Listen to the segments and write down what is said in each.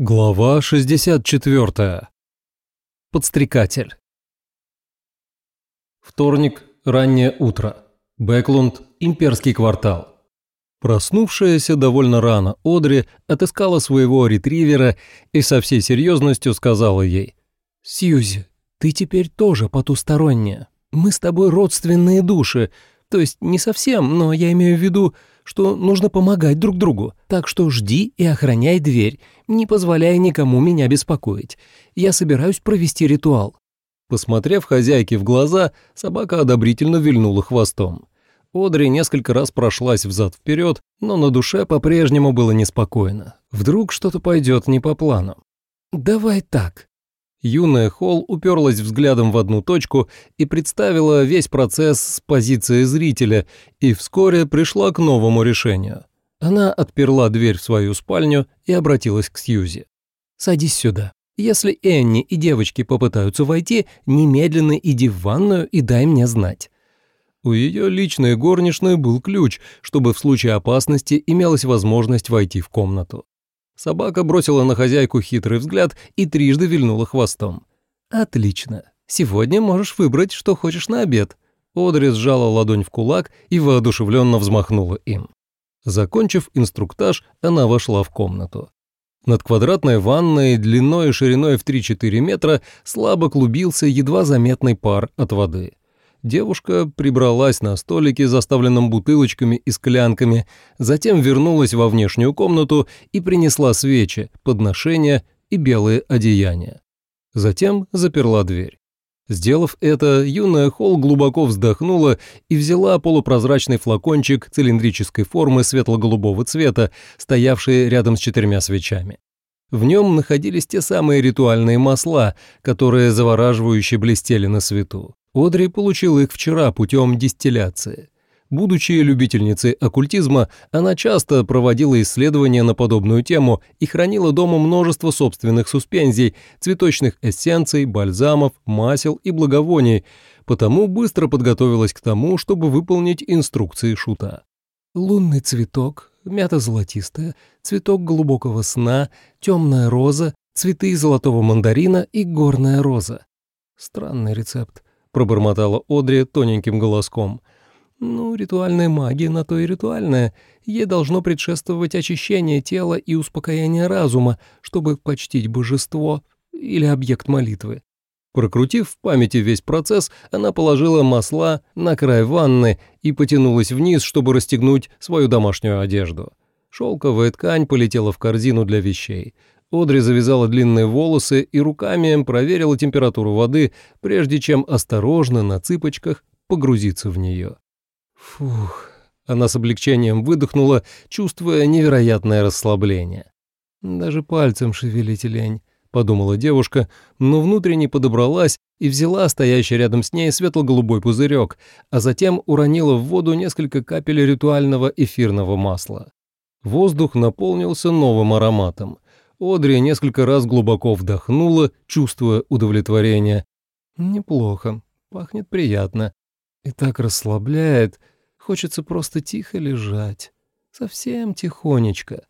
Глава 64. Подстрекатель. Вторник, раннее утро. Бэклунд, имперский квартал. Проснувшаяся довольно рано Одри отыскала своего ретривера и со всей серьезностью сказала ей. «Сьюзи, ты теперь тоже потусторонняя. Мы с тобой родственные души, то есть не совсем, но я имею в виду, что нужно помогать друг другу. Так что жди и охраняй дверь, не позволяя никому меня беспокоить. Я собираюсь провести ритуал». Посмотрев хозяйке в глаза, собака одобрительно вильнула хвостом. Одри несколько раз прошлась взад-вперед, но на душе по-прежнему было неспокойно. Вдруг что-то пойдет не по плану. «Давай так», Юная Холл уперлась взглядом в одну точку и представила весь процесс с позиции зрителя и вскоре пришла к новому решению. Она отперла дверь в свою спальню и обратилась к Сьюзи. «Садись сюда. Если Энни и девочки попытаются войти, немедленно иди в ванную и дай мне знать». У ее личной горничной был ключ, чтобы в случае опасности имелась возможность войти в комнату. Собака бросила на хозяйку хитрый взгляд и трижды вильнула хвостом. «Отлично. Сегодня можешь выбрать, что хочешь на обед». Одри сжала ладонь в кулак и воодушевленно взмахнула им. Закончив инструктаж, она вошла в комнату. Над квадратной ванной длиной и шириной в 3-4 метра слабо клубился едва заметный пар от воды. Девушка прибралась на столике, заставленном бутылочками и склянками, затем вернулась во внешнюю комнату и принесла свечи, подношения и белые одеяния. Затем заперла дверь. Сделав это, юная Холл глубоко вздохнула и взяла полупрозрачный флакончик цилиндрической формы светло-голубого цвета, стоявший рядом с четырьмя свечами. В нем находились те самые ритуальные масла, которые завораживающе блестели на свету. Одри получила их вчера путем дистилляции. Будучи любительницей оккультизма, она часто проводила исследования на подобную тему и хранила дома множество собственных суспензий, цветочных эссенций, бальзамов, масел и благовоний, потому быстро подготовилась к тому, чтобы выполнить инструкции шута. Лунный цветок, мята золотистая, цветок глубокого сна, темная роза, цветы золотого мандарина и горная роза. Странный рецепт пробормотала Одри тоненьким голоском. «Ну, ритуальная магия на то и ритуальная. Ей должно предшествовать очищение тела и успокоение разума, чтобы почтить божество или объект молитвы». Прокрутив в памяти весь процесс, она положила масла на край ванны и потянулась вниз, чтобы расстегнуть свою домашнюю одежду. Шелковая ткань полетела в корзину для вещей. Одри завязала длинные волосы и руками проверила температуру воды, прежде чем осторожно на цыпочках погрузиться в нее. Фух, она с облегчением выдохнула, чувствуя невероятное расслабление. «Даже пальцем шевелить лень», — подумала девушка, но внутренне подобралась и взяла стоящий рядом с ней светло-голубой пузырек, а затем уронила в воду несколько капель ритуального эфирного масла. Воздух наполнился новым ароматом — Одри несколько раз глубоко вдохнула, чувствуя удовлетворение. «Неплохо, пахнет приятно. И так расслабляет, хочется просто тихо лежать. Совсем тихонечко».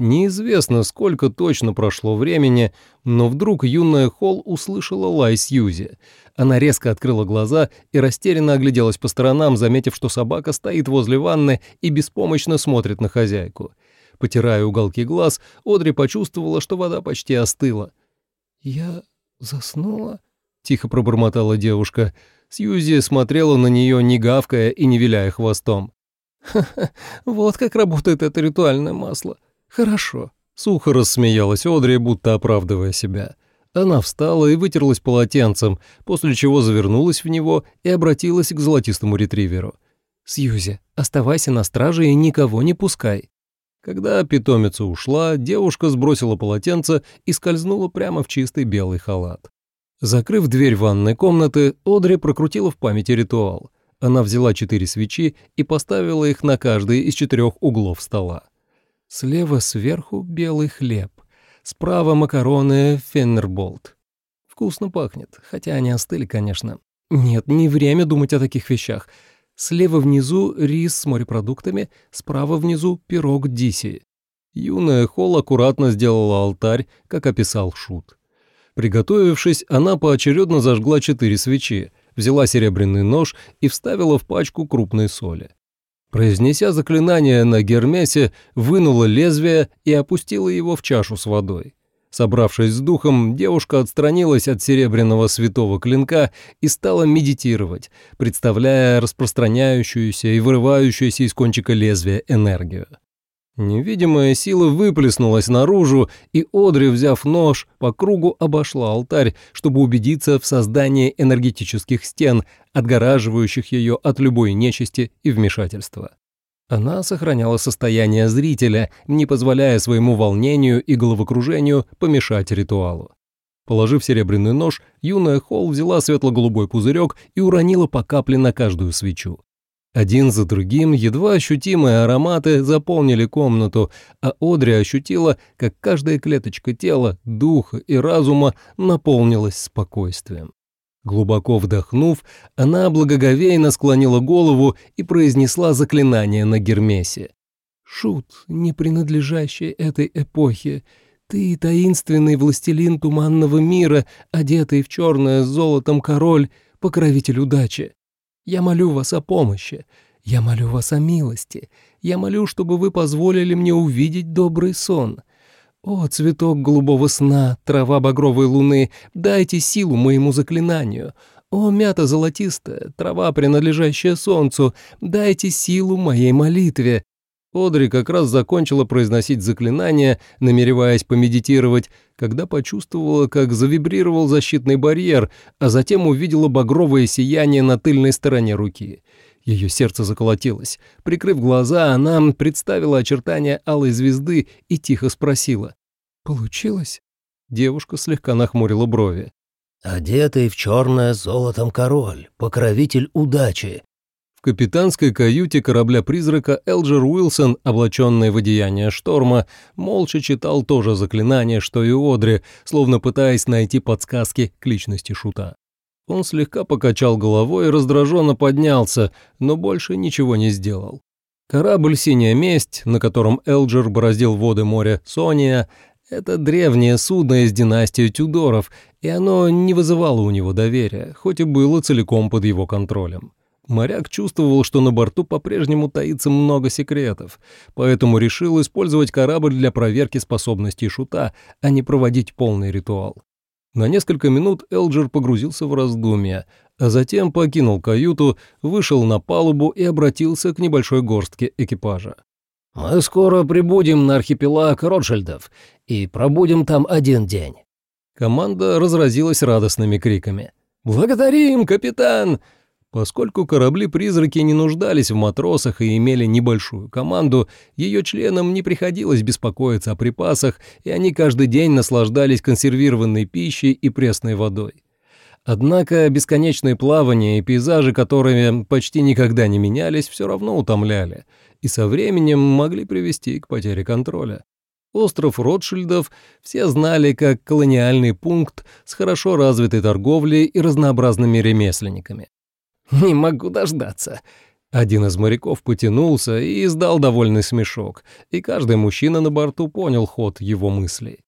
Неизвестно, сколько точно прошло времени, но вдруг юная Холл услышала лай Сьюзи. Она резко открыла глаза и растерянно огляделась по сторонам, заметив, что собака стоит возле ванны и беспомощно смотрит на хозяйку. Потирая уголки глаз, Одри почувствовала, что вода почти остыла. «Я заснула?» — тихо пробормотала девушка. Сьюзи смотрела на нее, не гавкая и не виляя хвостом. «Ха-ха, вот как работает это ритуальное масло. Хорошо». Сухо рассмеялась Одри, будто оправдывая себя. Она встала и вытерлась полотенцем, после чего завернулась в него и обратилась к золотистому ретриверу. «Сьюзи, оставайся на страже и никого не пускай». Когда питомица ушла, девушка сбросила полотенце и скользнула прямо в чистый белый халат. Закрыв дверь ванной комнаты, Одри прокрутила в памяти ритуал. Она взяла четыре свечи и поставила их на каждый из четырех углов стола. Слева сверху белый хлеб, справа макароны феннерболт. Вкусно пахнет, хотя они остыли, конечно. Нет, не время думать о таких вещах — Слева внизу рис с морепродуктами, справа внизу пирог диси. Юная Холл аккуратно сделала алтарь, как описал Шут. Приготовившись, она поочередно зажгла четыре свечи, взяла серебряный нож и вставила в пачку крупной соли. Произнеся заклинание на Гермесе, вынула лезвие и опустила его в чашу с водой. Собравшись с духом, девушка отстранилась от серебряного святого клинка и стала медитировать, представляя распространяющуюся и вырывающуюся из кончика лезвия энергию. Невидимая сила выплеснулась наружу, и Одри, взяв нож, по кругу обошла алтарь, чтобы убедиться в создании энергетических стен, отгораживающих ее от любой нечисти и вмешательства. Она сохраняла состояние зрителя, не позволяя своему волнению и головокружению помешать ритуалу. Положив серебряный нож, юная Холл взяла светло-голубой пузырек и уронила по капле на каждую свечу. Один за другим едва ощутимые ароматы заполнили комнату, а Одри ощутила, как каждая клеточка тела, духа и разума наполнилась спокойствием. Глубоко вдохнув, она благоговейно склонила голову и произнесла заклинание на Гермесе. «Шут, не принадлежащий этой эпохе, ты таинственный властелин туманного мира, одетый в черное с золотом король, покровитель удачи. Я молю вас о помощи. Я молю вас о милости. Я молю, чтобы вы позволили мне увидеть добрый сон. О, цветок голубого сна, трава багровой луны, дайте силу моему заклинанию. О, мята золотистая, трава, принадлежащая солнцу, дайте силу моей молитве. Одри как раз закончила произносить заклинание, намереваясь помедитировать, когда почувствовала, как завибрировал защитный барьер, а затем увидела багровое сияние на тыльной стороне руки. Ее сердце заколотилось. Прикрыв глаза, она представила очертания алой звезды и тихо спросила. «Получилось?» Девушка слегка нахмурила брови. «Одетый в черное золотом король, покровитель удачи, в капитанской каюте корабля-призрака Элджер Уилсон, облаченный в одеяние шторма, молча читал то же заклинание, что и Одри, словно пытаясь найти подсказки к личности Шута. Он слегка покачал головой и раздраженно поднялся, но больше ничего не сделал. Корабль «Синяя месть», на котором Элджер бороздил воды моря Сония, это древнее судно из династии Тюдоров, и оно не вызывало у него доверия, хоть и было целиком под его контролем. Моряк чувствовал, что на борту по-прежнему таится много секретов, поэтому решил использовать корабль для проверки способностей шута, а не проводить полный ритуал. На несколько минут Элджер погрузился в раздумья, а затем покинул каюту, вышел на палубу и обратился к небольшой горстке экипажа. «Мы скоро прибудем на архипелаг Ротшильдов и пробудем там один день». Команда разразилась радостными криками. «Благодарим, капитан! Поскольку корабли-призраки не нуждались в матросах и имели небольшую команду, ее членам не приходилось беспокоиться о припасах, и они каждый день наслаждались консервированной пищей и пресной водой. Однако бесконечные плавания и пейзажи, которыми почти никогда не менялись, все равно утомляли, и со временем могли привести к потере контроля. Остров Ротшильдов все знали как колониальный пункт с хорошо развитой торговлей и разнообразными ремесленниками. «Не могу дождаться». Один из моряков потянулся и издал довольный смешок, и каждый мужчина на борту понял ход его мыслей.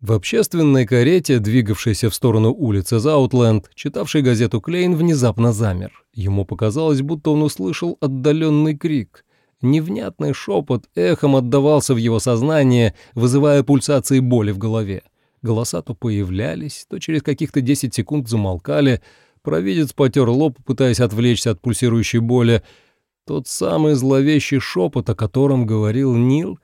В общественной карете, двигавшейся в сторону улицы Заутленд, читавший газету Клейн внезапно замер. Ему показалось, будто он услышал отдаленный крик. Невнятный шепот эхом отдавался в его сознание, вызывая пульсации боли в голове. Голоса то появлялись, то через каких-то 10 секунд замолкали, Провидец потер лоб, пытаясь отвлечься от пульсирующей боли. Тот самый зловещий шепот, о котором говорил Нил,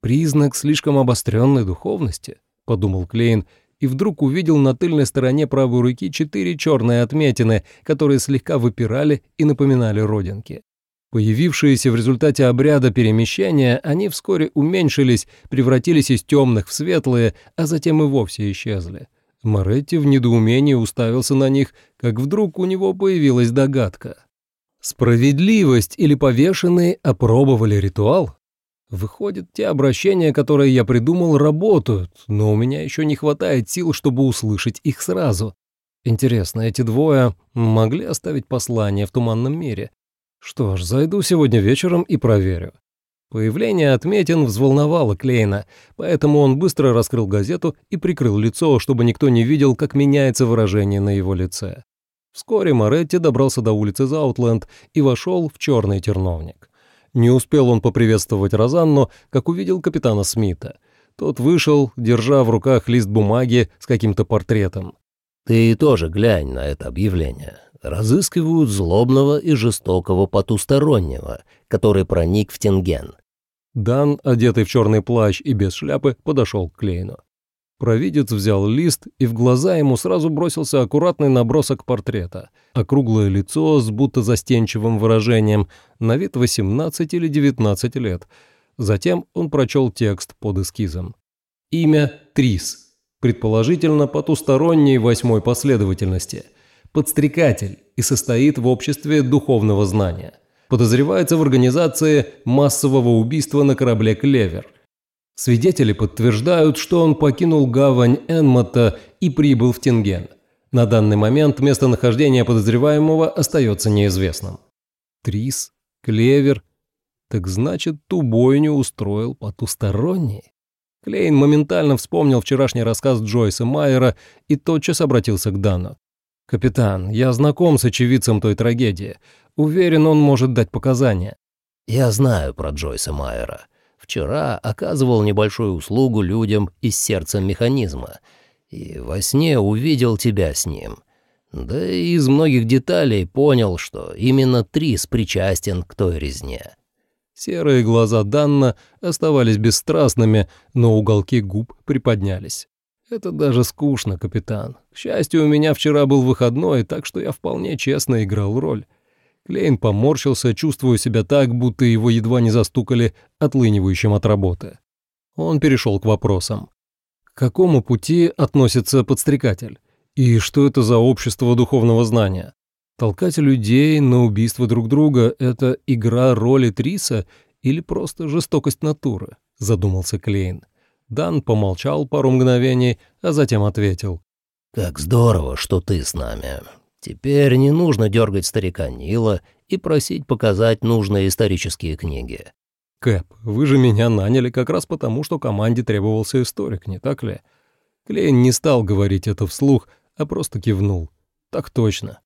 признак слишком обостренной духовности, подумал Клейн, и вдруг увидел на тыльной стороне правой руки четыре черные отметины, которые слегка выпирали и напоминали родинки. Появившиеся в результате обряда перемещения, они вскоре уменьшились, превратились из темных в светлые, а затем и вовсе исчезли. Моретти в недоумении уставился на них, как вдруг у него появилась догадка. Справедливость или повешенные опробовали ритуал? Выходит, те обращения, которые я придумал, работают, но у меня еще не хватает сил, чтобы услышать их сразу. Интересно, эти двое могли оставить послание в туманном мире? Что ж, зайду сегодня вечером и проверю. Появление отметин взволновало Клейна, поэтому он быстро раскрыл газету и прикрыл лицо, чтобы никто не видел, как меняется выражение на его лице. Вскоре Моретти добрался до улицы Заутленд и вошел в черный терновник. Не успел он поприветствовать Розанну, как увидел капитана Смита. Тот вышел, держа в руках лист бумаги с каким-то портретом. «Ты тоже глянь на это объявление разыскивают злобного и жестокого потустороннего, который проник в Тенген. Дан, одетый в черный плащ и без шляпы, подошел к Клейну. Провидец взял лист, и в глаза ему сразу бросился аккуратный набросок портрета. Округлое лицо с будто застенчивым выражением, на вид 18 или 19 лет. Затем он прочел текст под эскизом. Имя Трис, предположительно потусторонней восьмой последовательности – подстрекатель и состоит в обществе духовного знания. Подозревается в организации массового убийства на корабле «Клевер». Свидетели подтверждают, что он покинул гавань Энмота и прибыл в Тинген. На данный момент местонахождение подозреваемого остается неизвестным. Трис, Клевер, так значит, ту бойню устроил потусторонний. Клейн моментально вспомнил вчерашний рассказ Джойса Майера и тотчас обратился к Дану. «Капитан, я знаком с очевидцем той трагедии. Уверен, он может дать показания». «Я знаю про Джойса Майера. Вчера оказывал небольшую услугу людям из сердца механизма. И во сне увидел тебя с ним. Да и из многих деталей понял, что именно Трис причастен к той резне». Серые глаза Данна оставались бесстрастными, но уголки губ приподнялись. Это даже скучно, капитан. К счастью, у меня вчера был выходной, так что я вполне честно играл роль. Клейн поморщился, чувствуя себя так, будто его едва не застукали отлынивающим от работы. Он перешел к вопросам. К какому пути относится подстрекатель? И что это за общество духовного знания? Толкать людей на убийство друг друга – это игра роли Триса или просто жестокость натуры? Задумался Клейн. Дан помолчал пару мгновений, а затем ответил. «Как здорово, что ты с нами. Теперь не нужно дергать старика Нила и просить показать нужные исторические книги». «Кэп, вы же меня наняли как раз потому, что команде требовался историк, не так ли?» Клейн не стал говорить это вслух, а просто кивнул. «Так точно».